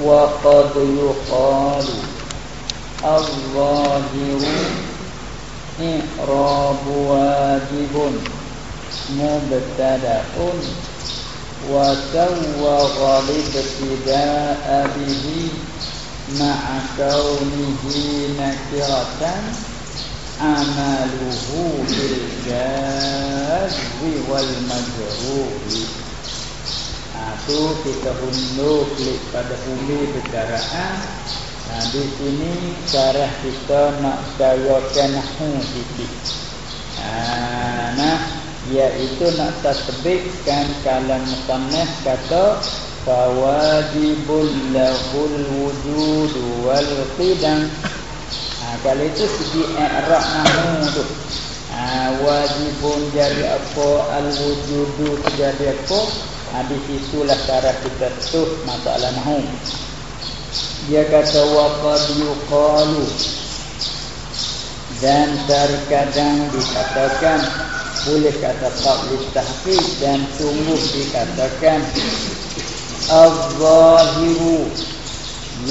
وقد يقال الظاهر إعراب واجب مبتدأ وسوغ الابتداء به مع كونه نكرة عمله بالجاز والمجرور tu kita hundur klik pada uli bercaraan ha, di sini cara kita nak carakan nahu sikit. Ha, nah iaitu nak tasbihkan kalam musannaf kata fawajibul lahul wujud wal qidam. Ha, kalau itu segi i'rab nahu tu. Ha, wajibun jadi apa al wujudu jadi apa Habis itulah cara kita tuh masalah nahu. Dia kata waqad yuqalu. Dan terkadang dikatakan boleh kata qaul tahqiq dan sungguh dikatakan az-zahiru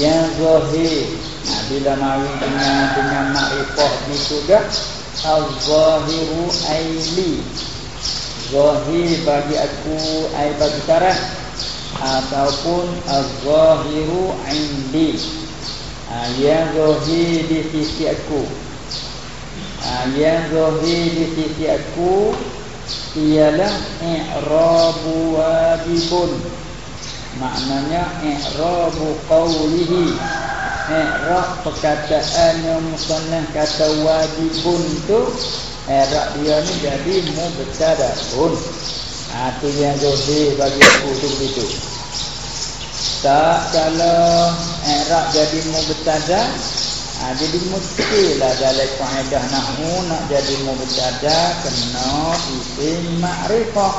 yang zahir. Nah, bila mahu dengan dengan makrifah ni juga az-zahiru aili zahir bagi aku ai bagi tarah ataupun az-zahiru indi. Ha, yang zahir di sisi aku. Ha, yang zahir di sisi aku ialah i'rabu wajibun. Maknanya i'rabu qawlihi. I'rab perkataan yang musannah kata wajibun tu Erak dia ni jadi mubtada pun. Ha tu yang zohir bagi aku tu begitu. Tak kalau erak jadi mubtada ha, jadi mestilah dalam kaedah nahwu nak jadi mubtada kena isim ma'rifah.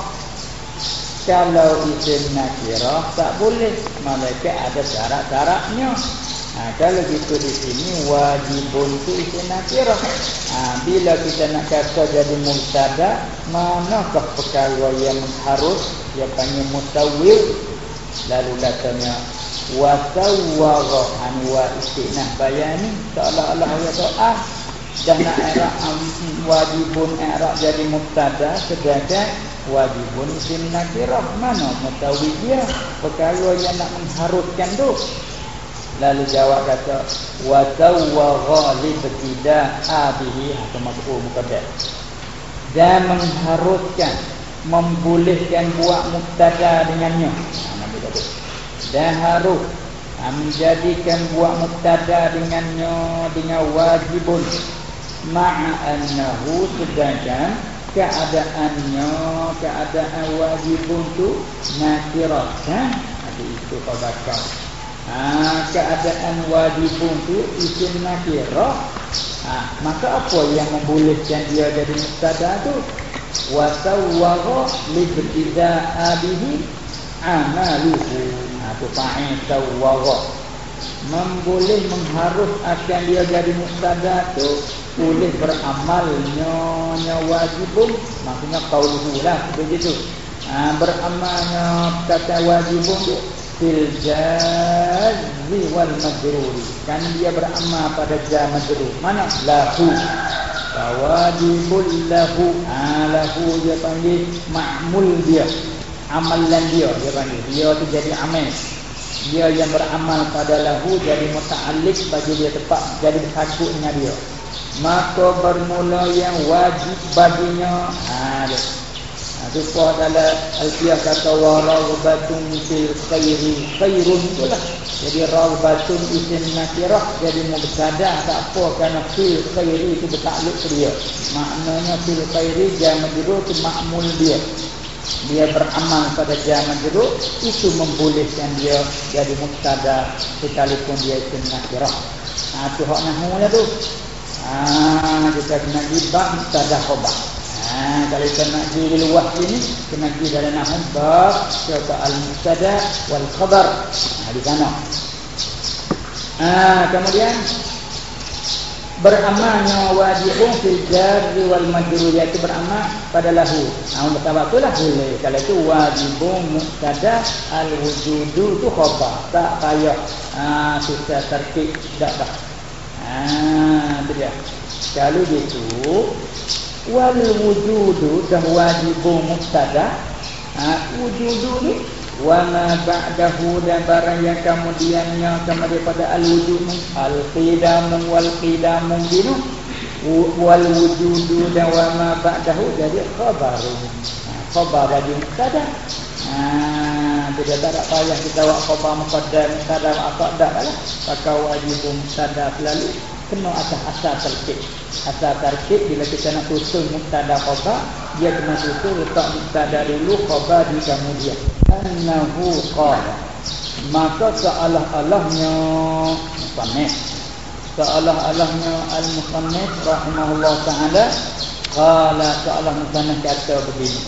Kalau isim nakirah tak boleh. Malaikat ada syarat-syaratnya. Ha, kalau gitu di sini wajibun itu isim nakirah. Ha, bila kita nak kata jadi mubtada, manakah perkara yang harus? Yang panggil mutawwil? Lalu katanya wa tawwara an wa istinah. Bayani seolah-olah ya doa. Dah nak i'rab wajibun i'rab jadi mubtada sedangkan wajibun isim nakirah. Mana mutawwil dia? Perkara yang nak mengharuskan tu Lalu jawab kata wa tawagha li bida'ihi atau masuk mukaddam. Dan mengharuskan membolehkan buat mubtada dengannya. Ha, Dan harus ha, menjadikan buat mubtada dengannya dengan wajibun. Ma'a annahu sedangkan keadaannya keadaan wajibun tu nakirah ada itu khabar ha, keadaan wajibun tu isim nakirah. Ha, maka apa yang membolehkan dia jadi mubtada tu? Wa sawwara li ibtida'a bihi amaluhu. Ha tu fa'il sawwara. Memboleh mengharus akan dia jadi mubtada tu boleh beramalnya nya wajibun maksudnya qauluhu lah begitu. Ha, beramalnya kata wajibun tu fil jazzi wal majrur. Kan dia beramal pada jaz majrur. Mana? Lahu. Wajibul lahu. Alahu ah, dia panggil ma'mul dia. Amalan dia dia panggil. Dia tu jadi amal. Dia yang beramal pada lahu jadi muta'alliq bagi dia tepat jadi takutnya dia. Maka bermula yang wajib baginya. Ha Rupa dalam Alfiyah kata wa ragbatun fil khairi khairun itulah. Jadi ragbatun isim nakirah jadi mubtada tak apa kerana fil khairi itu bertakluk ke dia. Maknanya fil khairi jamak juru itu makmul dia. Dia beramal pada jamak juru itu membolehkan dia jadi mubtada sekalipun dia isim nakirah. Ha tu hak nahwu tu. Ha kita kena dibak mubtada khabar. Ha, kalau kita nak pergi luah sini, kena pergi dalam nahum bab syaitan al-mubtada wal khabar. Ha, di sana. Ha, kemudian beramalnya wajibun fil jarri wal majrur iaitu beramal pada lahu. Ah ha, betul itulah boleh. Kalau itu wajibun mubtada al wujudu tu khabar. Tak payah ah ha, susah tertib tak. Ah ha, dia. Kalau gitu wal wujudu dah wajibun mubtada. Ah ha, wujudu ni wa ma ba'dahu dan barang yang kemudiannya kama daripada al wujud al qidam wal qidam binu. Wal wujudu dan wa ma ba'dahu jadi khabar ha, khabar bagi mubtada ha dia tak payah kita buat khabar muqaddam mubtada apa dak lah. Pakai wajib mubtada selalu kena atas asal tertib asal tertib bila kita nak susun mubtada khabar dia kena susun letak mubtada dulu khabar di kemudian. Annahu qala. Maka seolah-olahnya musannif seolah-olahnya al-musannif rahimahullah taala qala seolah musannif kata begini.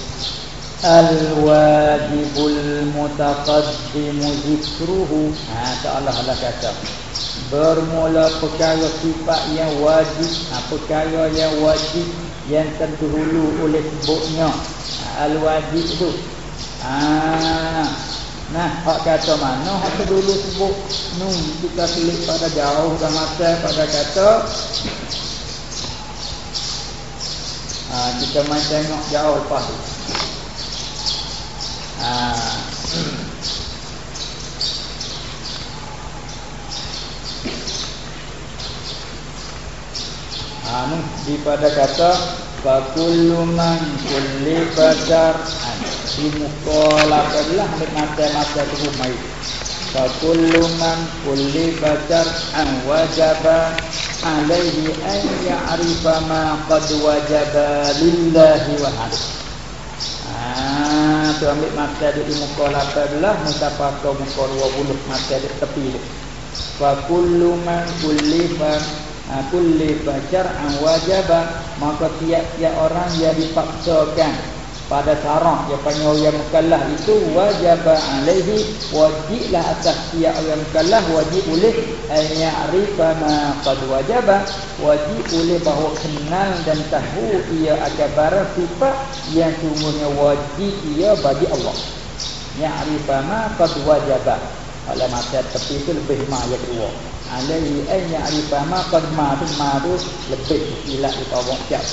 Al-wajibul mutaqaddim zikruhu. Ha seolah-olah kata bermula perkara sifat yang wajib ha, perkara yang wajib yang terdahulu oleh sebutnya ha, al-wajib tu Ah, nah, hak kata mana? Hak dulu sebut nun kita klik pada jauh dan mata pada kata ah, kita main tengok jauh lepas tu. Ah. Anu di pada kata Fakullu man kulli badar. Di muka lakarlah Ambil mata-mata tubuh mai Fakullu man kulli badar An wajaba Alaihi an ya'rifa ma qad wajaba Lillahi wa Ah, tu ambil mata di muka lapar belah muka pakai muka dua puluh mata di tepi dia. Fa kullu man kullifa ha, kulli bashar an wajaba maka tiap-tiap orang yang dipaksakan. Pada sarang yang panggil orang mukallaf itu wajib alaihi wajiblah atas tiap orang mukallaf wajib boleh an ya'rifa ma qad wajaba wajib boleh bahawa kenal dan tahu ia akan barang sifat yang sungguhnya wajib ia bagi Allah. Ya'rifa ma qad wajaba. Kalau masa tepi itu lebih ma yang kedua alaihi an ya'rifa ma qad ma tu ma tu lebih ilah di bawah siap.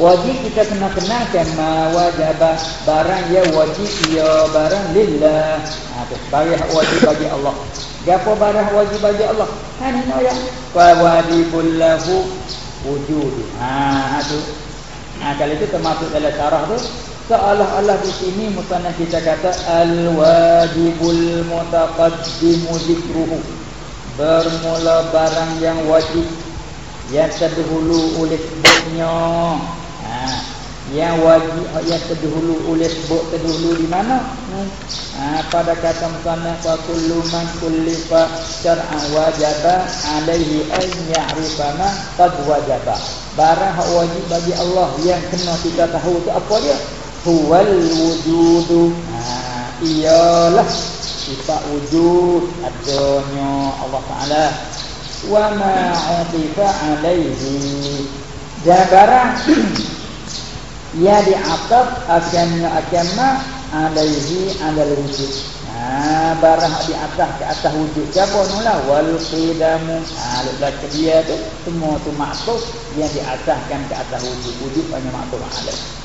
Wajib kita kena kenalkan ma wajaba barang ya wajib ya barang lillah. Ha tu barang wajib bagi Allah. Gapo barang wajib bagi Allah? Ha ni no ya. Wa wajibul lahu wujud. Ha tu. Ha kalau itu termasuk dalam syarah tu seolah-olah di sini musannaf kita kata al-wajibul mutaqaddimu zikruhu bermula barang yang wajib yang terdahulu oleh sebutnya. Ha, yang wajib yang terdahulu oleh sebut terdahulu di mana? Ha, pada kata musannaf wa kullu man kullifa syar'an wajaba alaihi an ya'rifa ma qad wajaba. Barang wajib bagi Allah yang kena kita tahu tu apa dia? Huwal wujudu. Ha, iyalah sifat wujud adanya Allah Ta'ala. Wa ma'atifa alaihi. Dan barang ya diataf akannya akanna alaihi alal wujud. Ha, barang di atas ke atas wujud siapa nula wal qidamu. Ha, lepas dia tu semua tu maksud yang diataskan ke atas wujud. Wujud hanya maksud alaihi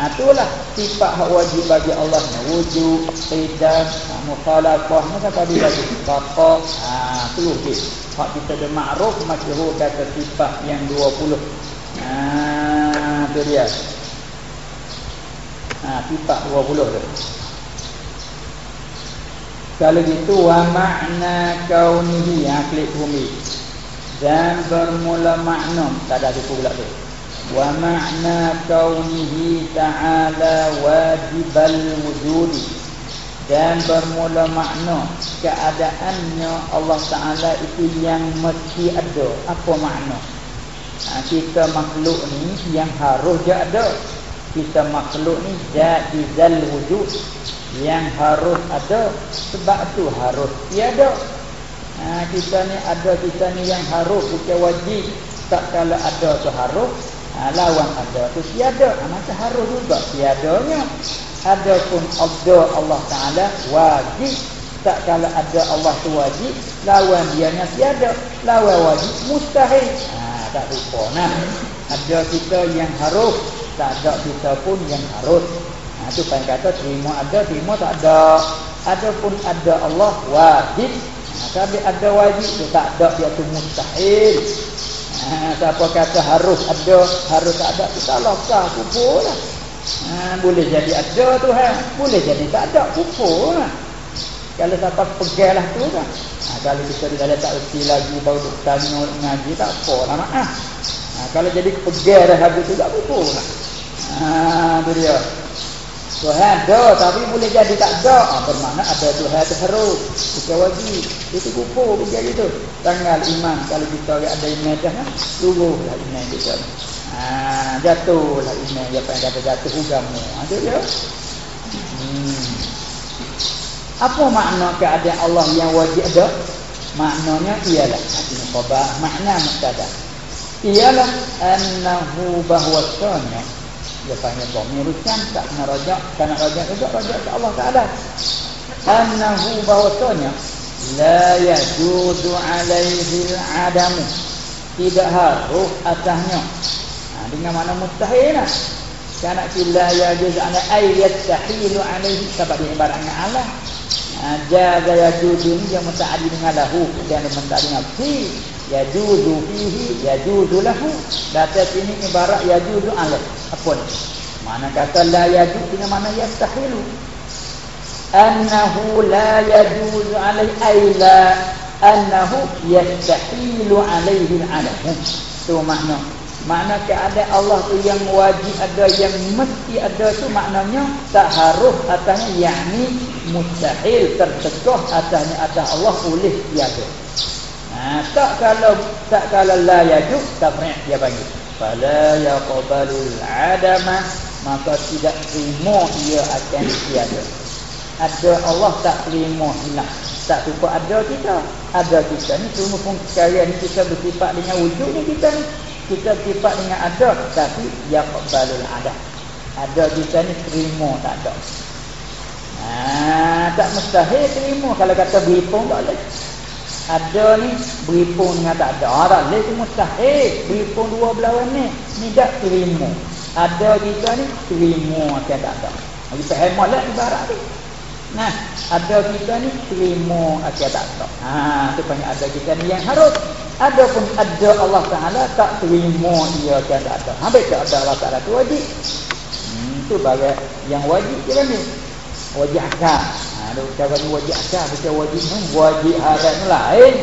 Itulah sifat hak wajib bagi Allah wujud, qidam, ha, mukhalafah kan tadi lagi baqa, ha tu okey. Hak kita ada makruf masyhur kata sifat yang 20. Ha tu dia. Ha sifat 20 tu. Kalau gitu wa makna kaunihi ha klik bumi. Dan bermula makna tak ada buku pula tu ma'na kaunihi ta'ala wajibal wujudi dan bermula makna keadaannya Allah Ta'ala itu yang mesti ada. Apa makna? Ha, kita makhluk ni yang harus dia ada. Kita makhluk ni jadizal wujud yang harus ada. Sebab tu harus tiada ha, kita ni ada kita ni yang harus bukan wajib. Tak kalau ada tu harus ha, lawan ada tu tiada ha, macam harus juga tiadanya adapun ada Allah Taala wajib. Tak kalau ada Allah tu wajib lawan dia nya tiada lawan wajib mustahil. Ha, tak lupa nah. Ada kita yang harus tak ada kita pun yang harus. Ha, tu paling kata terima ada terima tak ada. Adapun ada Allah wajib. Ha, tapi ada wajib tu tak ada dia tu mustahil ha, siapa kata harus ada harus tak ada kita sah kubur lah ha, boleh jadi ada tu ha. boleh jadi tak ada kubur lah kalau siapa peganglah tu kan. Ha, kalau kita dah tak reti lagi baru duk tanya ngaji tak apa lah maaf. Ha, kalau jadi pegang dah habis tu tak apa lah. Ha, tu dia. Tuhan ada tapi boleh jadi tak ada. Ha, bermakna ada Tuhan tu harus. Kita wajib. Itu kupu pegang itu. Tanggal iman. Kalau kita ada iman dah. Ha, lah iman kita. Ha, jatuh lah iman. Dia pengen kata jatuh ugamu. Ha, tu dia. Hmm. Apa makna keadaan Allah yang wajib ada? Maknanya ialah artinya khabar makna mubtada. Ialah annahu bahwasanya dia panggil dhamir rusan tak kena rajak kena rajak juga rajak ke Allah Taala. Annahu bahwasanya la yajuzu alaihi al-adam. Tidak harus atasnya. Ha, dengan mana mustahil lah. Karena bila ya juz ana ayat tahilu alaihi sebab ini barangnya Allah jaza yajudu ni yang muta'addi dengan lahu dan muta'addi dengan fi yajudu fihi yajudu lahu. Data sini ibarat yajudu alaih apa ni? Mana kata la yajud dengan mana yastahilu? Annahu la yajudu alaih ay la annahu yastahilu alaihi alaih tu makna. Makna keadaan Allah tu yang wajib ada yang mesti ada tu maknanya tak harus atasnya yakni mustahil terteguh atasnya atas Allah boleh tiada. Tak kalau tak kalau la tak pernah dia panggil. Fala yaqbalul adama maka tidak terima ia akan tiada. Ada Allah tak terima hilang. Tak cukup ada kita. Ada kita ni semua pun sekalian ni kita bersifat dengan wujud ni kita ni kita sifat dengan ada tapi yang balul ada kita ni terima tak ada ha, tak mustahil terima kalau kata beripung tak boleh ada ni beripung dengan tak ada ha, tak boleh tu mustahil beripung dua belah ni ni tak terima ada kita ni terima akan tak ada kita hemat lah ibarat tu Nah, ada kita ni terima akan tak ada. Ha, tu panggil ada kita ni yang harus ada pun ada Allah Taala tak terima dia kan tak ada. Habis tak ada Allah Taala tu wajib. Hmm, tu bagai yang wajib dia ni. Wajib akal. Ha, ada cara wajib akal bukan wajib ni wajib hadat ni lain.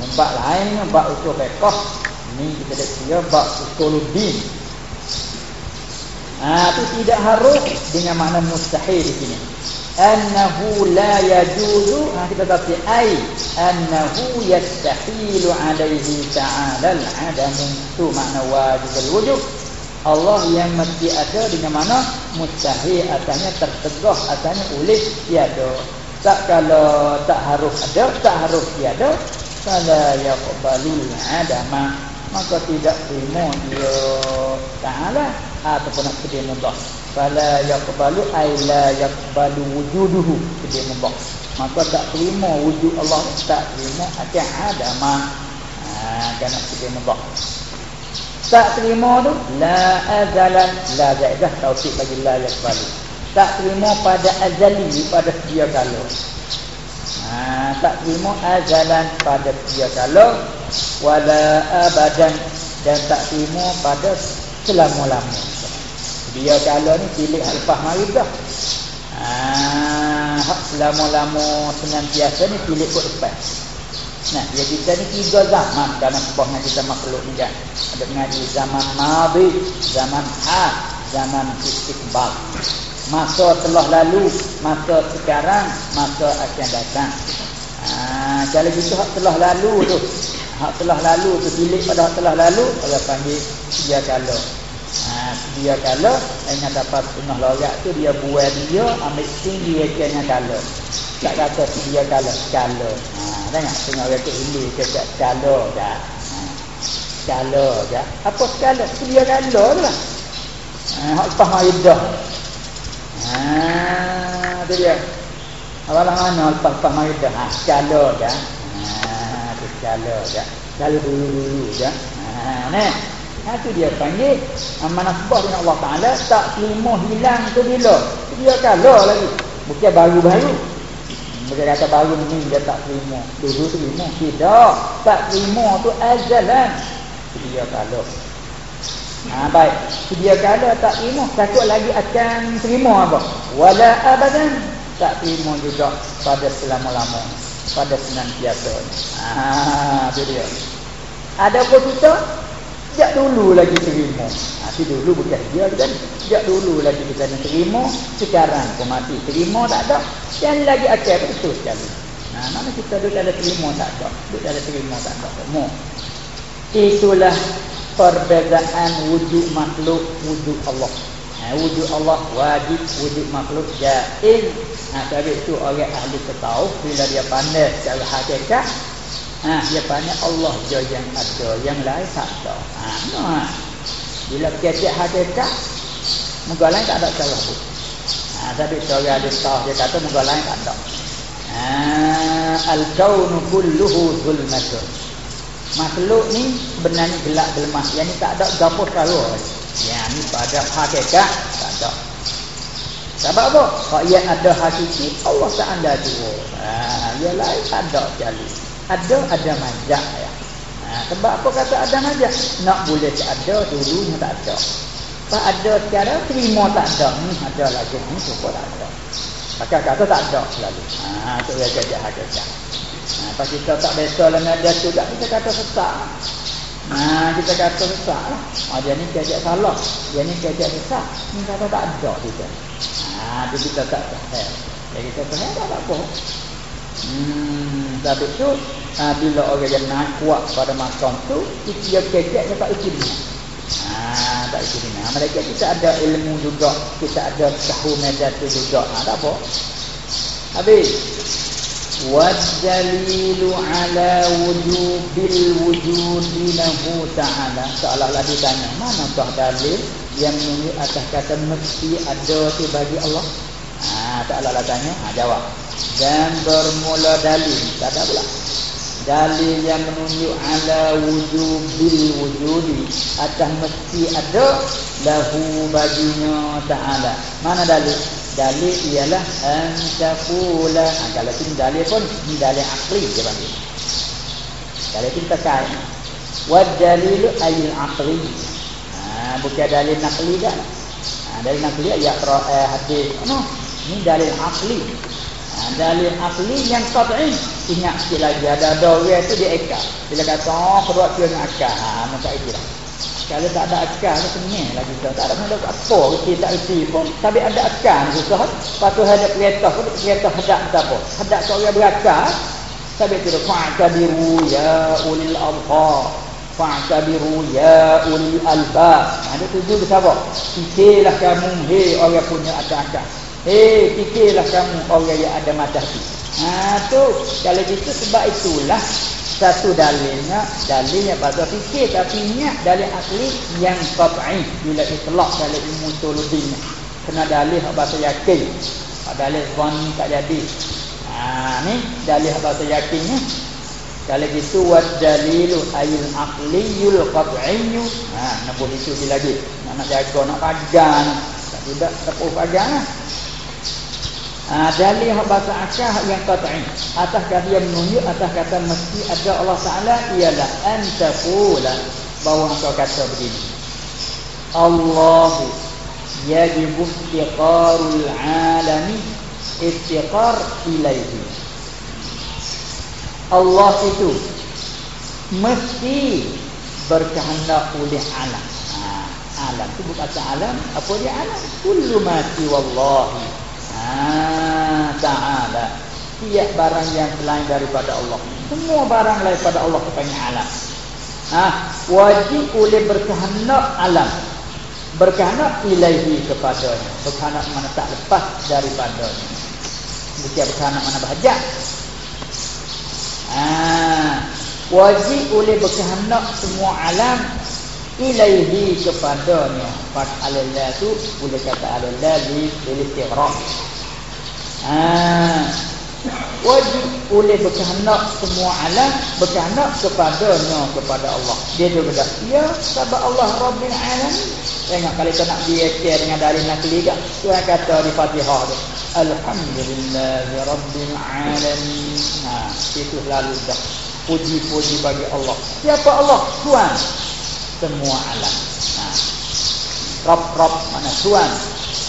Nampak lain bab usul fiqh. Ni kita dah kira bab usuluddin. Ah tu tidak harus dengan makna mustahil di sini annahu la yajuzu ha kita tafsir ai annahu yastahilu alaihi ta'ala al-adam tu makna wajib al-wujub Allah yang mesti ada dengan mana? Mustahil atasnya tertegah atasnya oleh tiada. Tak kalau tak harus ada tak harus tiada fala yaqbalul adama. Maka tidak terima dia. Ta'ala ataupun nak terima Allah fala yaqbalu ay la yaqbalu wujuduhu. Dia membak maka tak terima wujud Allah tak terima ada ma ha kena dia membak tak terima tu? La azalan la zaidah tauhid bagi la yaqbalu tak terima pada azali pada dia kalau ha tak terima azalan pada dia kalau wala abadan. Dan tak terima pada selama-lamanya dia kalau ni pilih lepas mari dah. Ah, hak selama-lama senantiasa ni pilih kot depan. Nah, dia kita ni tiga zaman dalam sebabnya kita makhluk ni kan. Ada mengaji zaman madi, zaman hal, zaman istiqbal. Masa telah lalu, masa sekarang, masa akan datang. Ah, kalau gitu hak telah lalu tu. Hak telah lalu tu pilih pada hak telah lalu, Allah panggil dia kalau ha, dia kalau ingat dapat tengah lorak tu dia buat dia ambil tinggi dia kena kalau tak kata dia kalau kalau ha, tengok tengok orang tu ini kecak skala dah. Skala dah. Apa skala? Dia skala lah. Ha, hak lepas dah. Ha, tu dia. Awalah mana lepas-lepas mai dah. Ha, skala dah. Ha, tu skala dah. Dulu-dulu dah. Ha, ni. Ha, tu dia panggil amanah sebab dengan Allah Ta'ala tak terima hilang tu bila. Dia kala lagi. Bukan baru-baru. Mereka kata baru ni dia tak terima. Dulu terima. Tidak. Tak terima tu azalan. Dia kala. Ha, baik. Dia kala tak terima. Takut lagi akan terima apa? Wala abadan. Tak terima juga pada selama-lama. Pada senantiasa. Ha, tu dia. Ada apa kita? Sejak dulu lagi terima. Ha, si dulu bukan dia kan. Sejak dulu lagi kita nak terima. Sekarang kau mati terima tak ada. Yang lagi akhir betul sekali. Ha, mana kita duduk ada terima tak ada. Duduk ada terima tak ada. Semua. Itulah perbezaan wujud makhluk wujud Allah. Ha, wujud Allah wajib wujud makhluk jahil. Ha, sebab itu orang ahli ketahu bila dia pandai secara hakikat Ha, dia banyak Allah je yang ada, yang lain tak ada. Ha, nah. Bila kecek hakikat, muka lain tak ada salah pun. Ha, tapi seorang ada tahu dia kata muka lain tak ada. Ha, Al-kaunu kulluhu zulmatun. Makhluk ni sebenarnya gelap gelmah. Yang ni tak ada gapur kalau. Yang ni pada hakikat tak ada. Sebab apa? Kalau yang ada hakiki, Allah tak ada tu. Ha, yang lain tak ada sekali ada ada majak ya. Ha, sebab apa kata ada majak? Nak boleh tak ada dulunya tak ada. Pak ada sekarang terima tak ada. Hmm, ada lagi ni cuba tak ada. Maka kata tak ada selalu. Ha tu dia jadi hakikat. Ha pas kita tak biasa lah ada juga kita kata sesak. Ha kita kata sesak lah. Ha dia ni kejak salah. Dia ni kejak sesak. Ni kata tak ada kita. Ha tu kita tak tahu. Jadi kita tahu tak apa. Hmm, tapi tu ha, bila orang yang nak kuat pada makam tu, dia kecek dia tak ikut dia. Ha, tak ikut dia. Mereka kita ada ilmu juga, kita ada tahu medan tu juga. Ha, tak apa. Habis. Wajalilu ala wujubil wujudi lahu ta'ala Seolah-olah ditanya Manakah dalil yang menunjuk atas kata mesti ada tu bagi Allah Ha, taklah tanya, ha, jawab. Dan bermula dalil, tak ada pula. Dalil yang menunjuk ala wujubil wujudi atas mesti ada lahu baginya ta'ala. Mana dalil? Dalil ialah antaqula. Ha, kalau ini dalil pun ini dalil akli dia panggil. Dalil itu terkait. Wa dalil ayil akli. Ha, bukan dalil nakli kan? Ha, dalil nakli ayat eh, hadis. No. Ini dalil asli. Ha, dalil asli yang qat'i. Ingat sikit lagi ada ada orang tu dia ekar. Bila kata oh perut dia nak akal. Ha maka itulah. Kalau tak ada akal tu kenyang lagi tu. Tak ada mana apa kita tak reti pun tapi ada akal susah. Patu ada kereta pun kereta hadap apa. Hadap kau yang berakal. Sampai tu fa'tabiru ya ulil abha. Fa'tabiru ya ulil albab. Ada tujuh siapa? Fikirlah kamu hei orang punya akal. Hei, fikirlah kamu orang yang ada mata hati. Ha tu, kalau gitu sebab itulah satu dalilnya, dalilnya pada fikir tapi ingat dalil asli yang qat'i bila itlaq dalil ilmu tulubinya. Kena dalil bahasa yakin. Dalil zon tak jadi. Ha ni dalil bahasa yakinnya. Kalau gitu wa dalilu ayil aqliyul qat'iyyu. Ha nak boleh itu lagi. Nak nak jaga nak pagang. Tak tidak tepuk pagang lah. Dalil bahasa akal yang qat'i. Atas kata dia menunjuk atas kata mesti ada Allah Taala ialah antaqula bahawa engkau kata begini. Allah yajibu istiqarul alami istiqar ilaihi. Allah itu mesti berkehendak oleh alam. Ha, alam itu bukan alam, apa dia alam? Kullu ma wallahi Ah, ta'ala. Tiap barang yang selain daripada Allah. Semua barang lain pada Allah kepada alam. Ha, Wajib oleh berkehendak alam. Berkehendak ilaihi kepadanya. Berkehendak mana tak lepas daripadanya. Bukan berkehendak mana bahagia ha, wajib oleh berkehendak semua alam ilaihi kepadanya. Fat alallah tu boleh kata alallah li istighfar ah wajib oleh berkehendak semua alam berkehendak kepadanya kepada Allah. Dia tu kata ya sebab Allah Rabbil Alamin. Tengok kalau kita nak dia dengan dari nakli gak Tuhan kata di Fatihah tu Alhamdulillah Rabbil Alamin. Ha itu selalu dah puji-puji bagi Allah. Siapa Allah? Tuhan. Semua alam. Ha. Rabb Rabb mana? Tuhan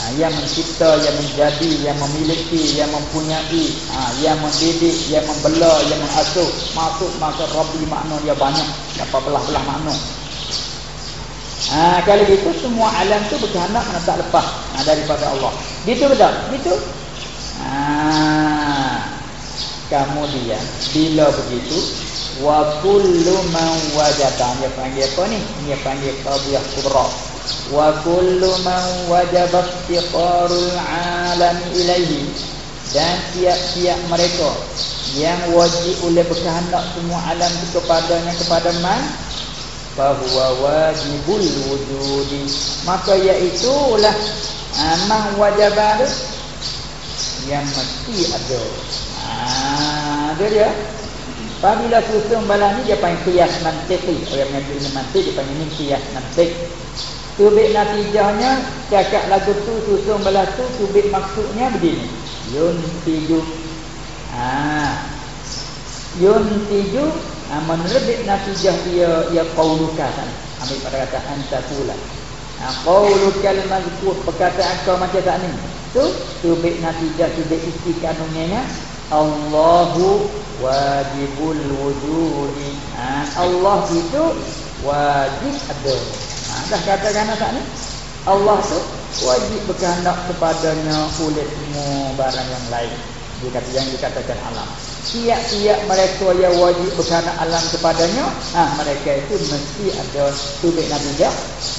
ha, yang mencipta, yang menjadi, yang memiliki, yang mempunyai, ha, yang mendidik, yang membela, yang mengasuh. Masuk maka Rabbi makna dia banyak. Dapat belah-belah makna. Ha, kalau gitu semua alam tu berkehendak mana tak lepas ha, daripada Allah. Gitu betul? Gitu? Ha, kemudian bila begitu wa kullu man wajada dia panggil apa ni? Dia panggil qadiyah kubra kullu man wajaba istiqarul alam ilaihi. Dan tiap-tiap mereka yang wajib oleh berkehendak semua alam itu kepadanya kepada man bahwa wajibul wujudi. Maka iaitulah amang ah, wajibah yang mesti ada. Ah ha, dia. Apabila susun balang ni dia panggil kias mantik orang mengaji mantik dia panggil ni kias mantik Subik natijahnya cakap lagu tu susun belah tu subik maksudnya begini. Yun tiju. Ah. Yun tiju ah, menerbit natijah ia ia qauluka kan. Ambil pada kata anta pula. Ah qaulukal mazkur perkataan kau macam tak ni. Tu subik natijah subik isi kanunnya Allahu wajibul wujudi. Ah Allah itu wajib ada. Ha, dah katakan tak ni? Allah tu wajib berkehendak kepadanya semua barang yang lain. Dia kata yang dikatakan alam. Tiap-tiap mereka yang wajib berkehendak alam kepadanya ah ha, mereka itu mesti ada tubik Nabi dia.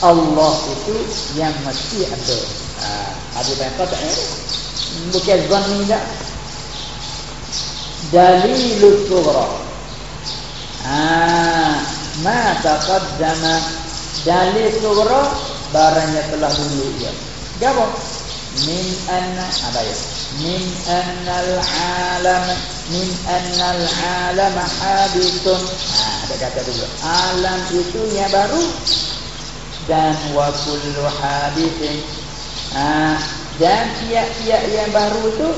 Allah itu yang mesti ada. Ha, ada yang kata eh? bukan zon ni tak dalilus sughra. Ah ma taqaddama dalil surah barangnya telah dulu dia. Gapo min anna ada ya. Min annal alam min annal alam hadithun. Ha, ada kata dulu. Alam itu yang baru dan wa kullu hadithin. Ha, dan tiap-tiap yang baru itu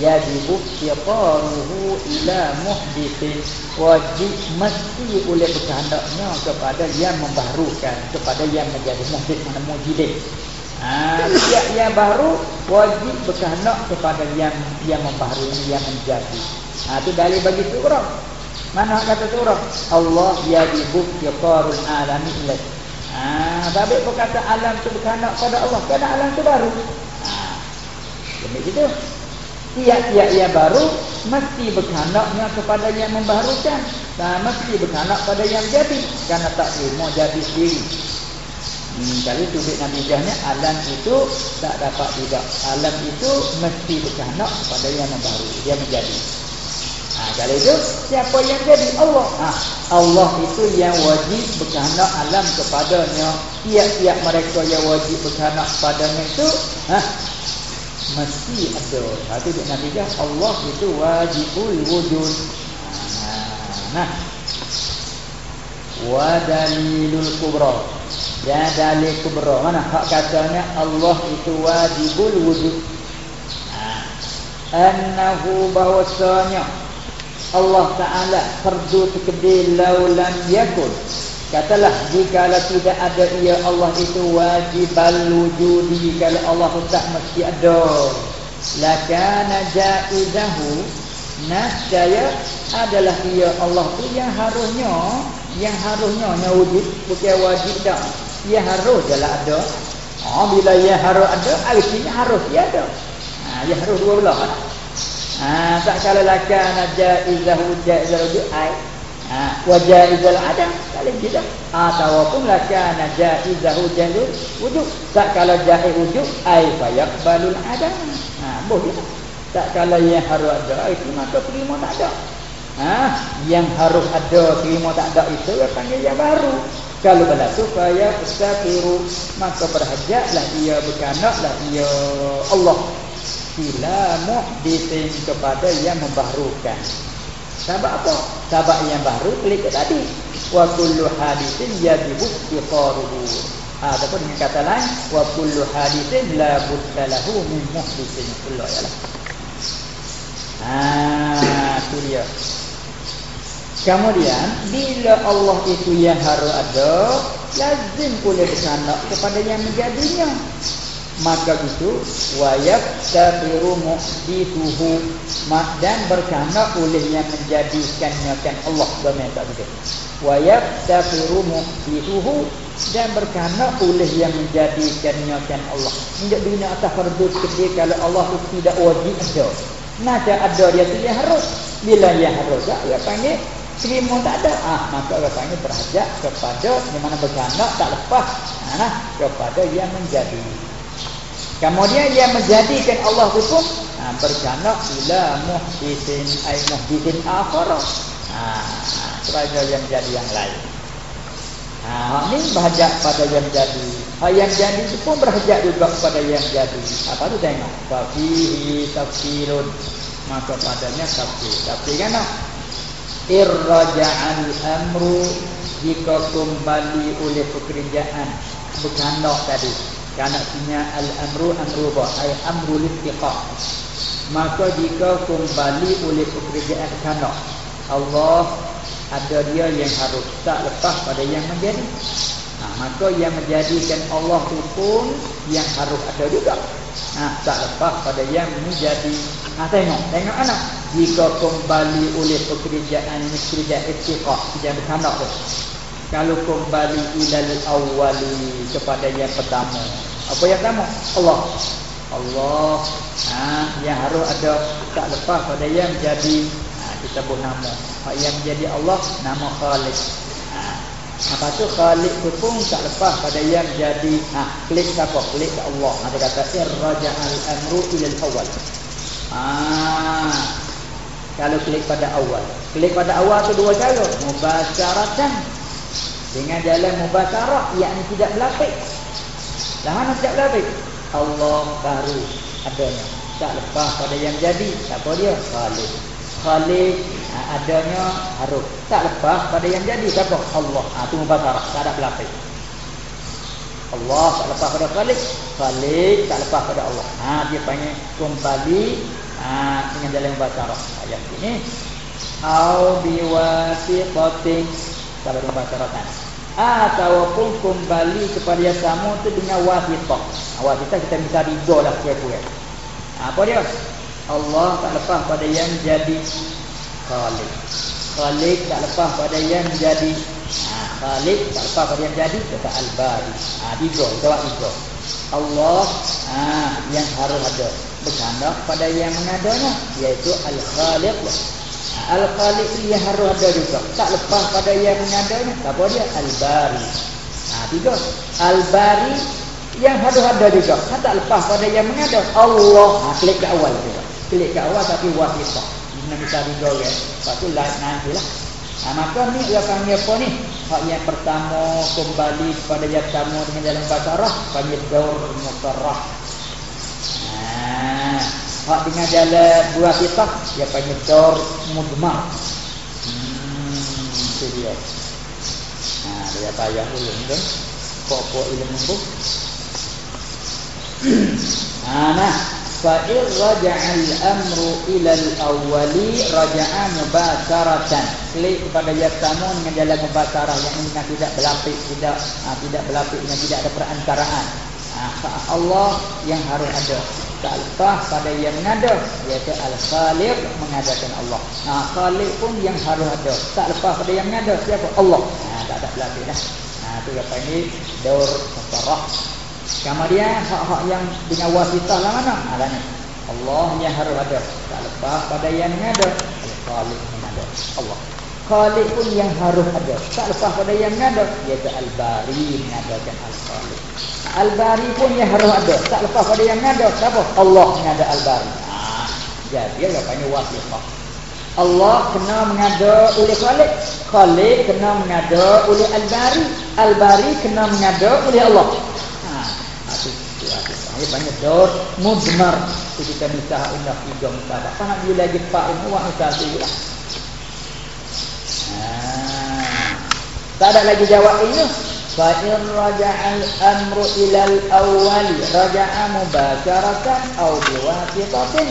yajibu iqaruhu ila muhdithin. Wajib mesti boleh berkehendaknya kepada yang membaharukan kepada yang menjadi muhdith mana mujidin. Ha, yang baru wajib berkehendak kepada yang yang membaharui yang menjadi. Ha, itu dalil bagi surah mana kata surah Allah yajibu iqarul alami ilai ha, tapi berkata alam itu berkehendak kepada Allah kerana alam itu baru. Ha, demikian tiap-tiap yang baru mesti berkehendaknya kepada yang membaharukan. Dan mesti berkehendak pada yang jadi. Kerana tak terima jadi sendiri. Hmm, kali tu Bik Nabi Jahnya alam itu tak dapat tidak alam itu mesti berkehendak kepada yang membaharu dia menjadi. Ha, kali itu siapa yang jadi? Allah. Ha, Allah itu yang wajib berkehendak alam kepadanya. Tiap-tiap mereka yang wajib berkehendak kepadanya itu ha, mesti ada. Satu dia natijah Allah itu wajibul wujud. Nah. Wa dalilul kubra. Ya dalil kubra. Mana hak katanya Allah itu wajibul wujud. Annahu bahwasanya Allah Ta'ala fardu tekdir laulam yakun Katalah jika tidak ada ia Allah itu wajib wujudi kalau Allah tak mesti ada. Lakana jaizahu nascaya adalah ia Allah tu yang harusnya yang harusnya wujud bukan wajib dah. Ia harus jelah ada. Oh, bila ia harus ada artinya harus dia ada. Ha, ia harus dua belah. Ha, tak kala lakana jaizahu jaizahu ai Ha, izal ada kali kita ataupun laka najaizahu jalul wujud. Tak kalau jahil wujud ai fayaqbalul ada ha boleh tak kalau yang harus ada itu maka terima tak ada. Ha? yang harus ada terima tak ada itu dia panggil yang baru. Kalau bala supaya istaqiru maka berhajatlah ia berkanaklah ia Allah. Ila muhdithin kepada yang membaharukan sebab apa? Sebab yang baru klik tadi. Wa kullu hadithin yajibu iqaruhu. Ha ataupun dengan kata lain wa kullu hadithin la budda lahu min muhdithin kullu ya lah. Ha tu dia. Kemudian bila Allah itu yang harus ada lazim pula bersanak kepada yang menjadinya maka itu wayab tabiru muhdithuhu dan berkana olehnya menjadikannya kan Allah. Bermain tak begitu wayab tabiru muhdithuhu dan berkana oleh yang menjadikannya kan Allah tidak bina atas fardu kedai kalau Allah itu tidak wajib ada. Nada ada dia tu dia harus. Bila dia harus tak? Dia panggil terima tak ada. Ah maka dia panggil berhajat kepada yang mana berkana tak lepas. Nah, kepada yang menjadi Kemudian yang menjadikan Allah itu pun ha, berjanak ila muhdithin ay muhdithin akhara. Ha, kerana yang jadi yang lain. Ha, ini berhajat pada yang jadi. Ha, yang jadi itu pun berhajat juga kepada yang jadi. Apa tu tengok? Fafihi tafsirun. Maka padanya tafsir. Tafsir kan? Irraja'al amru jika kembali oleh pekerjaan. Berkanak tadi. Kerana punya al-amru amru ba ay amru listiqa. Maka jika kembali oleh pekerjaan kana Allah ada dia yang harus tak lepas pada yang menjadi. Nah, ha, maka yang menjadikan Allah itu pun yang harus ada juga. Nah, tak lepas pada yang menjadi. Nah, tengok, tengok anak. Jika kembali oleh pekerjaan pekerjaan istiqa, pekerjaan kanak tu kalau kembali ilal awwali kepada yang pertama. Apa yang pertama? Allah. Allah. Ha, yang harus ada tak lepas pada yang jadi ha, kita buat nama. Yang jadi Allah nama Khalik. Ha, apa tu Khalik tu pun tak lepas pada yang jadi ha, klik siapa? Klik Allah. Ada kata irraja'al amru ilal awwal ha, kalau klik pada awal. Klik pada awal tu dua cara. Mubasyaratan dengan jalan mubasyarah yakni tidak berlapik lah mana tidak berlapik Allah baru adanya. Tak lepas pada yang jadi siapa dia. Khalid Khalid ha, adanya harus tak lepas pada yang jadi siapa Allah ha, itu mubasyarah tak ada berlapik Allah tak lepas pada Khalid Khalid tak lepas pada Allah. Ha, dia panggil kembali ha, dengan jalan mubasyarah. Ayat ini. Au biwasiqatin. Sabar mubasyaratan ataupun kembali kepada yang sama tu dengan wasitah. Wasitah kita bisa riba lah kira-kira. Apa dia? Allah tak lepas pada yang jadi khalik. Khalik tak lepas pada yang jadi ha, khalik tak lepas pada yang jadi kata al-bari. Ha, tiga, jawab tiga. Allah ha, yang harus ada berkanda pada yang mengadanya iaitu al-khaliq Al-Khaliq dia harus ada juga. Tak lepas pada yang mengadanya. Apa dia? Al-Bari. Ha, tiga. Al-Bari yang harus ada juga. Ha, tak lepas pada yang mengada. Allah. Ha, klik ke awal juga. Klik ke awal tapi wasifah. Ini bisa tiga ya. Lepas tu lain nanti lah. Ha, maka ni dia panggil apa ni? Hak yang pertama kembali kepada yang pertama dengan jalan basarah. Panggil daur mutarrah. Hak dengan jalan buah kitab dia panggil dor mudmar. Hmm, itu dia. Nah, dia payah ulun tu. Pokok ilmu tu. nah, nah. Fa in raja'al amru ila al-awwali raja'a mubasharatan. Klik kepada yang pertama dengan jalan mubasharah yang ini tidak berlapik, tidak ha, tidak berlapik dengan tidak ada perantaraan. Ha, Allah yang harus ada lepas pada yang mengada iaitu al-khaliq mengadakan Allah. Nah khaliq pun yang harus ada. Tak lepas pada yang mengada siapa? Allah. Nah tak ada lagi dah. Nah tu apa ini daur tasarruf kemudian hak-hak yang dengan wasitah lah mana? Nah ni. Allah yang harus ada. Tak lepas pada yang mengada al-khaliq mengada Allah Khaliq pun yang harus ada tak lepas pada yang mengada iaitu al-bari mengadakan al-khaliq Al-Bari pun yang harus ada. Tak lepas pada yang ada. Siapa? Allah yang ada Al-Bari. Ha, jadi dia panggil wasifah. Allah kena mengada oleh Khalik. Khalik kena mengada oleh Al-Bari. Al-Bari kena mengada oleh Allah. Itu itu banyak dor mudmar itu kita misah indah tiga apa nak bila lagi pak ini wah tu lah ha. Tak ada lagi jawab ini. Fa in raja'al amru ila al-awwali raja'a mubasharatan aw biwasitatin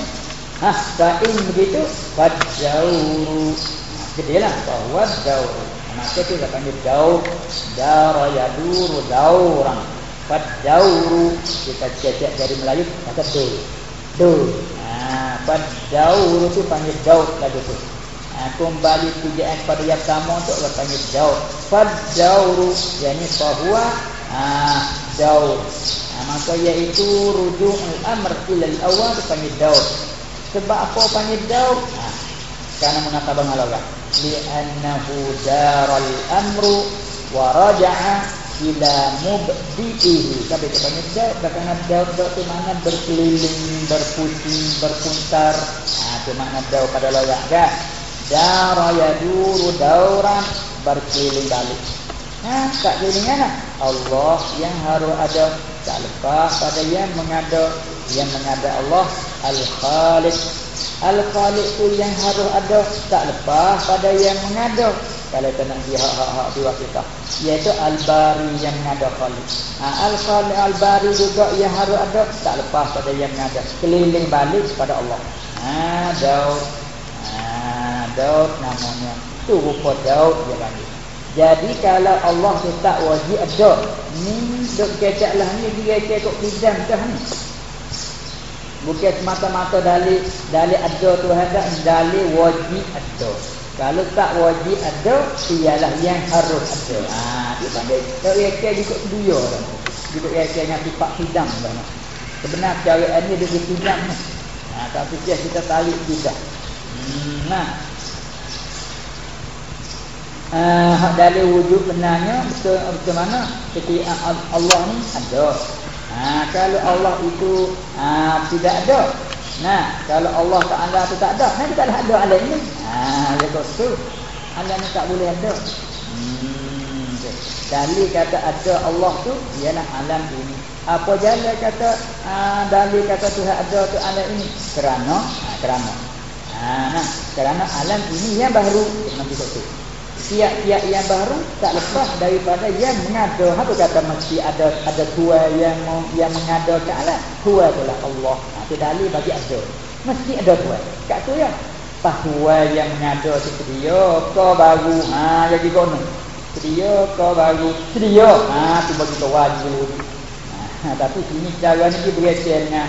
Ha, fa'in begitu Fadjawru Gedelah bahawa daur Maka dia panggil daur Dara yaduru dauran Fadjawru Kita cecek dari Melayu Kata tu Tu ha, Fadjawru tu panggil daur lagu tu ha, Kembali pujaan pada yang sama tu Dia panggil daur Fadjawru Yang ni bahawa ha, Daur ha, Maka iaitu Rujung al-amr ilal awal Dia panggil daur sebab apa panggil daud? Ha. Karena munasabah ngalaga. Li'annahu daral amru wa raja'a ila mubdi'ihi. Tapi itu panggil daud. Kerana daud itu makna berkeliling, berpusing, berpuntar. Ha, itu makna daud pada loyak kan? Dara yaduru dauran berkeliling balik. Ha, tak keliling mana? Allah yang harus ada. Tak lepas pada yang mengada. Yang mengada Allah Al-Khaliq. Al-Khaliq tu yang harus ada. Tak lepas pada yang mengada. Kalau kita nak dia hak-hak dua kita? Iaitu Al-Bari yang mengada Khaliq. Ha, Al-Khaliq Al-Bari juga yang harus ada. Tak lepas pada yang mengada. Keliling balik pada Allah. Ha, Daud ha, Daud namanya tu rupa Daud dia panggil jadi kalau Allah tu tak wajib ada ni duk kecak lah ni dia kecak pidam dah ni Bukan semata-mata dalil dalil ada tu ada dalil wajib ada. Kalau tak wajib ada, ialah yang harus ada. Ha, dia panggil tak yakin ikut dia dah. Dia yakin dengan sifat hidang dah. Sebenar cara ini dia hidang ni. Ha, tapi dia kita tarik tidak. Hmm, nah. Uh, dalil wujud benarnya betul mana ketika Allah ni ada Ha, kalau Allah itu ha, tidak ada. Nah, kalau Allah Taala itu tak ada, nanti tak ada alam ini. Ha, ya tu. Alam ini tak boleh ada. Hmm. Dalil kata ada Allah tu ialah alam ini. Apa jalan kata ha, dalil kata Tuhan ada tu alam ini? Kerana ha, kerana. Ha, nah, kerana alam ini yang baru nanti tu tiap-tiap yang baru tak lepas daripada yang mengada. Apa kata mesti ada ada tua yang yang mengada ke alam? Tua itulah Allah. Ha, itu dalil bagi ada. Mesti ada tua. Kat tu ya. Bahwa yang mengada itu dia kau baru. Ha jadi kono. Dia kau baru. Dia ha tu bagi kau wajib. Ha, tapi sini cara ni dia berkaitan dengan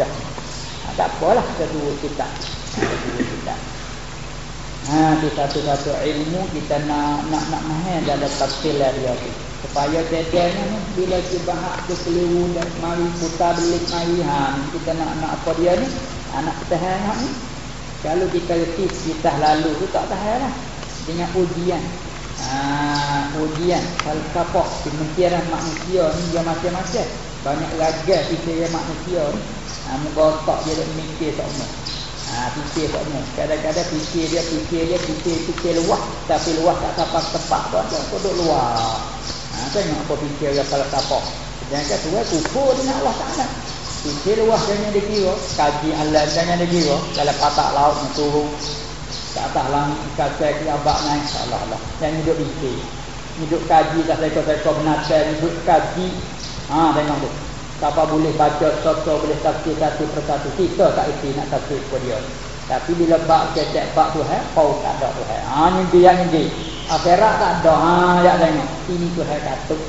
dah. Ha, tak apalah kita tu kita. Ha, kita Ha di satu-satu ilmu kita nak nak nak mahal dalam tafsir lah dia tu. Supaya dedenya ni bila dia bahak tu keliru dan mari putar belik mari ha kita nak nak apa dia ni? Anak kita hang ni. Kalau kita reti kita lalu tu tak tahan lah. Dengan ujian. Ha ujian kapok pemikiran manusia ni dia macam-macam. Banyak raga fikiran manusia ni. Ha muka otak dia nak mikir tak mau. Ha, fikir tak semua. Kadang-kadang fikir dia, fikir dia, fikir, fikir luah. Tapi luah tak tapak tepat pun. Dia duduk luah. Ha, tengok apa fikir dia kalau tapak. Jangan kata, wah kukur dengan Allah Ta'ala. Fikir luah jangan dia kira. Kaji Allah jangan dia kira. Dalam patak laut yang turun. Ke atas langit, kata ke abad naik. Allah Allah. Jangan hidup fikir. Hidup kaji, tak saya benar. Hidup kaji. Ha, tengok tu. Siapa boleh baca Siapa boleh tafsir satu persatu. Kita tak isi nak tafsir kepada dia. Tapi bila bak kecek bak Tuhan Kau tak ada Tuhan Haa nyinti yang nyinti Akhirat tak ada. Haa ya tengok. Ini Tuhan katuk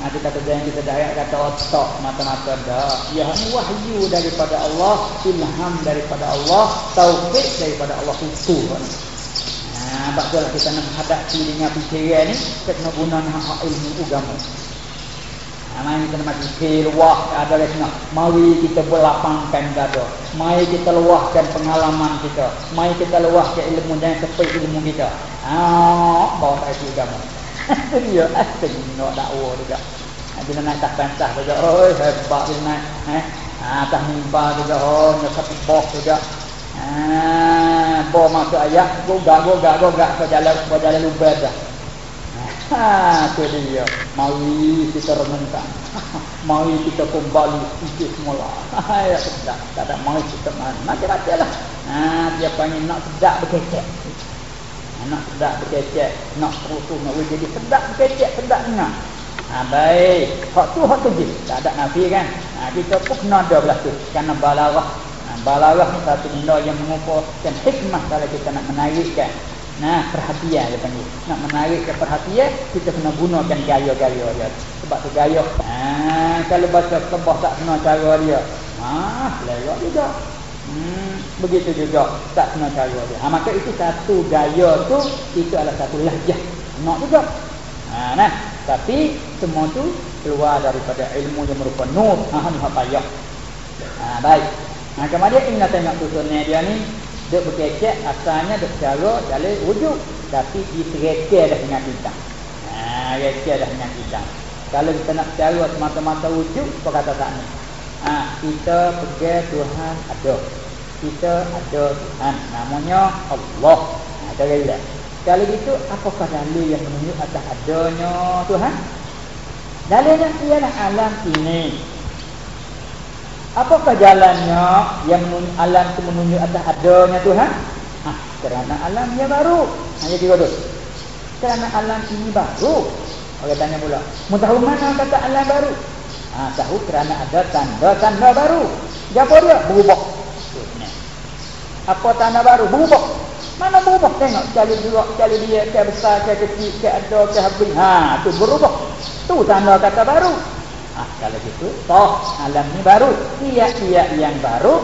Nanti kata jangan kita dah kata otak mata-mata dah. Ya ini wahyu daripada Allah, ilham daripada Allah, taufik daripada Allah itu. Nah, bakal kita nak hadapi dengan fikiran ni, kita guna hak ilmu agama. Mari kita mati keluar ada lesna. Mari kita berlapangkan dada. Mari kita luahkan pengalaman kita. Mari kita luahkan ilmu dan sepi ilmu kita. Ah, bawa tak itu kamu. Dia asing nak dakwah juga. Bila naik tak pentah juga. Oh, hebat bila naik. Eh? Ah, tak mimpa juga. Oh, nak satu boh juga. Ah, bawa masuk ayat gogak gogak gogak ke jalan ke jalan lubang dah Ha, tu dia. Mari kita renungkan. mari kita kembali sikit semula. ya sedap. Tak ada mari kita mana. Mati-mati lah. Ha, dia panggil nak sedap berkecek. Ha, nak sedap berkecek. Nak terus nak jadi sedap berkecek. Sedap dengar. Ha, baik. Hak tu, hak tu je. Tak ada nafi kan. Ha, kita pun kena ada belah tu. Kerana balarah. Ha, balarah ni satu benda yang mengumpulkan hikmah kalau kita nak menaikkan. Nah, perhatian dia panggil. Nak menarik ke perhatian, kita kena gunakan gaya-gaya dia. Sebab tu gaya. Ha, kalau baca kebah tak kena cara dia. Ha, selera juga. Hmm, begitu juga tak kena cara dia. Ha, maka itu satu gaya tu, itu adalah satu lahjah. Nak juga. Ha, nah, tapi semua tu keluar daripada ilmu yang merupakan nur. Ha, ni payah. Ha, baik. Ha, kemudian kita tengok tuturnya dia ni dia berkecek asalnya dia cara dalam wujud tapi ditereka dah dengan kita. Ha, reka dah dengan kita. Kalau kita nak cara semata-mata wujud, apa kata tak ni? Ha, kita pergi Tuhan ada. Kita ada Tuhan. Namanya Allah. Ha, cara dia. Kalau gitu, apakah dalil yang menunjuk atas adanya Tuhan? Dalilnya ialah alam ini. Apakah jalannya yang alam itu menunjuk atas adanya Tuhan? Ha, kerana alamnya baru. Hanya ha, dua tu. Kerana alam ini baru. Orang tanya pula. Mau mana kata alam baru? Ha, tahu kerana ada tanda-tanda baru. Apa dia? Berubah. Apa tanda baru? Berubah. Mana berubah? Tengok. Cari dulu, cari dia. Kaya besar, kaya kecil, kaya ada, kaya habis. Ha, tu berubah. Tu tanda kata baru. Ah, kalau gitu, toh alam ini baru. Iya-iya yang baru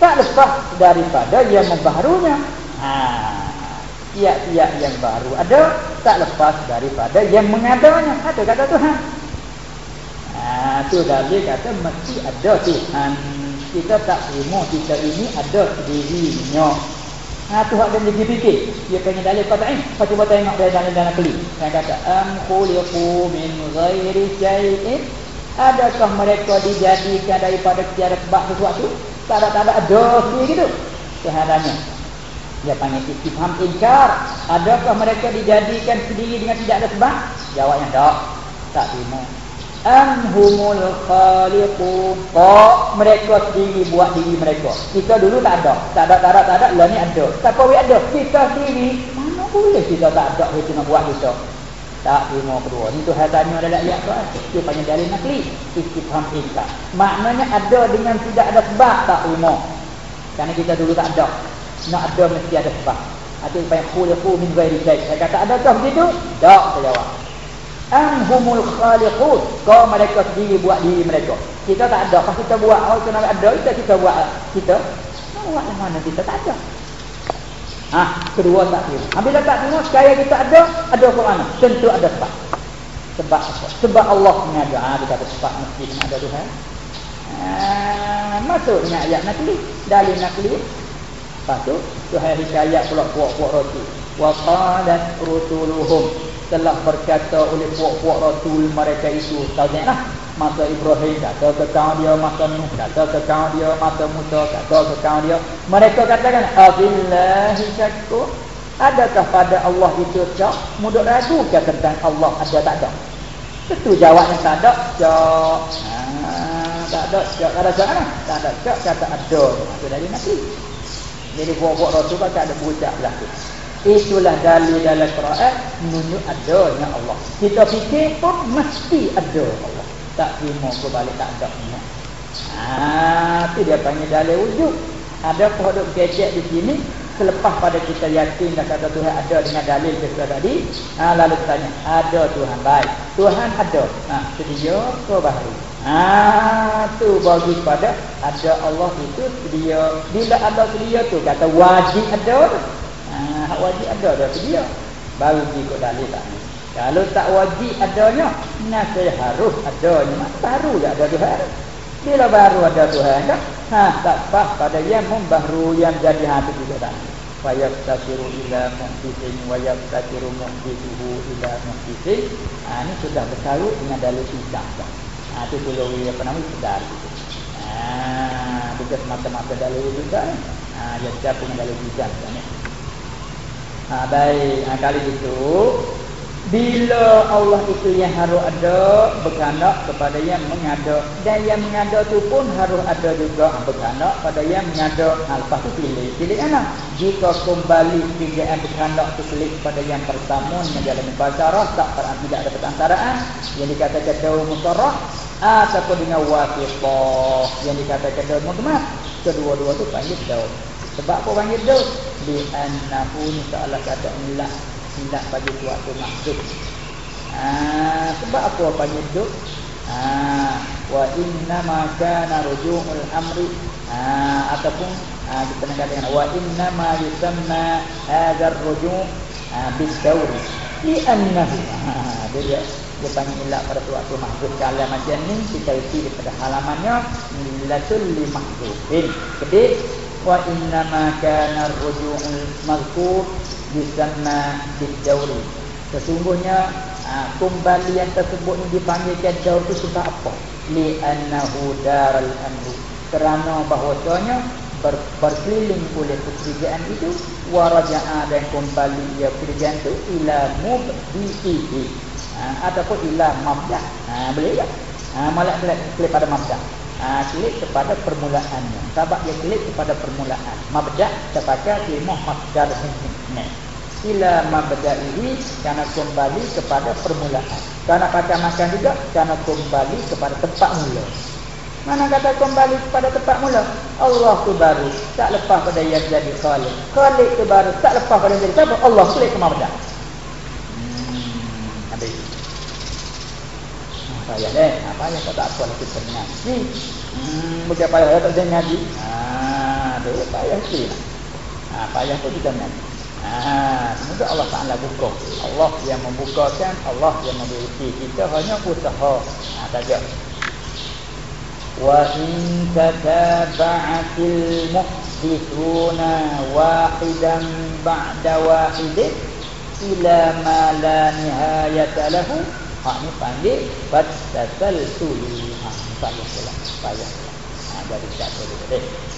tak lepas daripada yang membaharunya. Ah, iya-iya yang baru ada tak lepas daripada yang mengadanya. Ada kata Tuhan. Ah, tu dalil kata mesti ada Tuhan. Kita tak terima kita ini ada sendirinya. Ha tu hak dia fikir. Dia kena dalil ini. Kau cuba tengok dari dalam dalam keli. Saya kata am khuliqu min ghairi syai'in. Adakah mereka dijadikan daripada tiada sebab sesuatu? Tak ada tak ada gitu. Kehadanya. Dia panggil istifham inkar. Adakah mereka dijadikan sendiri dengan tidak ada sebab? Jawabnya tak. Tak terima anhumul khaliqun. Oh mereka sendiri buat diri mereka. Kita dulu tak ada. Tak ada tak ada tak ada. Lah ni ada. Siapa we ada. Kita sendiri mana boleh kita tak ada kita nak buat kita? Tak terima kedua. Ni tu tanya dalam ayat tu dia panggil dalil nakli. Istifham inka maknanya ada dengan tidak ada sebab tak terima kerana kita dulu tak ada. Nak ada mesti ada sebab. Itu yang panggil khuliqu min ghairi saya kata adakah begitu? Tak saya jawab anhumul khaliqun. Kau mereka sendiri buat diri mereka. Kita tak ada. Kalau kita buat oh kita ada kita kita buat. Kita buat mana? Kita tak ada. Ah kedua tak ha, bila tak terima sekaya kita ada ada mana tentu ada sebab. Sebab apa? Sebab Allah mengada ah dia kata sebab mesti kena ada Tuhan. Ah masuk dengan ayat nakli. Dalil nakli. Lepas tu Tuhan hikayat pula puak-puak roti. Wa qalat rusuluhum telah berkata oleh puak-puak rasul mereka itu. Tauhidlah masa Ibrahim kata ke kaum dia masa Nuh kata ke kaum dia masa Musa kata ke kaum dia. Mereka katakan abillahi syakku adakah pada Allah itu syak mudah ragu ke tentang Allah? Ada tak ada? Itu jawabnya tak ada syak ha, tak ada syak ada syak mana tak ada. Syak kata ada. Itu dari nanti jadi puak-puak rasul tak ada berucap lah tu Itulah dalil dalam Quran menunjuk adanya Allah. Kita fikir pun mesti ada Allah. Tak terima ke balik tak ada. Ah, itu dia panggil dalil wujud. Ada produk gadget di sini selepas pada kita yakin dah kata Tuhan ada dengan dalil kita tadi, ah lalu tanya, ada Tuhan baik. Tuhan ada. Nah, sedia ke baharu. Ah, tu bagi pada ada Allah itu sedia. Bila ada sedia tu kata wajib ada. Ha, hak wajib ada dah dia. Baru ikut dalil tak ni. Kalau tak wajib adanya, nasi harus adanya. Baru je ada Tuhan. Bila baru ada Tuhan tak? Ha, tak pas pada yang membaharu yang jadi hati juga tak. Wayab tasiru ila muhdisin Wayab tasiru muhdisuhu ila muhdisin ha, Ini sudah bersaru dengan dalil tidak ha, Itu perlu apa namanya sedar Ha, bukan semata-mata dalil juga Ha jadi siapa yang dalam hujan kan Ha baik, ha, kali itu bila Allah itu yang harus ada berkehendak kepada yang mengada. Dan yang mengada tu pun harus ada juga. Berkehendak pada yang mengada. Ha, lepas tu pilih. Pilih mana? Jika kembali pilihan berkehendak tu pilih kepada yang pertama menjalani pacarah tak pernah tidak ada perantaraan yang dikatakan daun musarrah ataupun dengan wafiqah. Yang dikatakan daun mudmat kedua-dua tu panggil daun. Sebab apa panggil daun di annahu ni Allah kata ilah tidak bagi suatu maksud. Ha, sebab apa panggil itu? Ha, wa inna ma kana ruju'ul amri. Ha, ataupun ha, kita nak katakan wa inna ma yusamma hadha ar-ruju' ha, bid-dawri li annahu ha, dia dia panggil ilah pada suatu maksud. Kalau macam ni kita isi pada halamannya latul li maksudin jadi wa inna ma kana ar-ruju'ul mazkur yusanna bidawri sesungguhnya ha, kembalian tersebut ini dipanggilkan daur itu sebab apa? Li annahu daral amru kerana bahwasanya ber, berkeliling oleh pekerjaan itu waraja'a dan kembali ia pekerjaan itu ila mubdihi ha, ataupun ila mabda ha, boleh tak ha, malak klik pada mabda ha, klik kepada permulaannya sebab dia klik kepada permulaan mabda terpakai ilmu masdar ini ila mabda'ihi karena kembali kepada permulaan. Karena kata makan juga karena kembali kepada tempat mula. Mana kata kembali kepada tempat mula? Allah tu baru tak lepas pada yang jadi khalik. Khalik tu baru tak lepas pada yang jadi siapa? Allah tu ke mabda'. Hmm, habis. Apa ya deh? Apa ya tak apa lagi tenang. Ni. Hmm, bukan payah tak jangan ngaji. Ah, tu payah sih. Ah, payah tu kita ngaji. Ha, semoga Allah Taala buka. Allah yang membukakan, Allah yang memberi kita hanya usaha. Ha, saja. Wa in tataba'atil muhdithuna wahidan ba'da wahidin ila ma la nihayata lahu. Ha, ni panggil fattasaltu. Payah pula. Payah pula. Ha, jadi tak boleh. Boleh.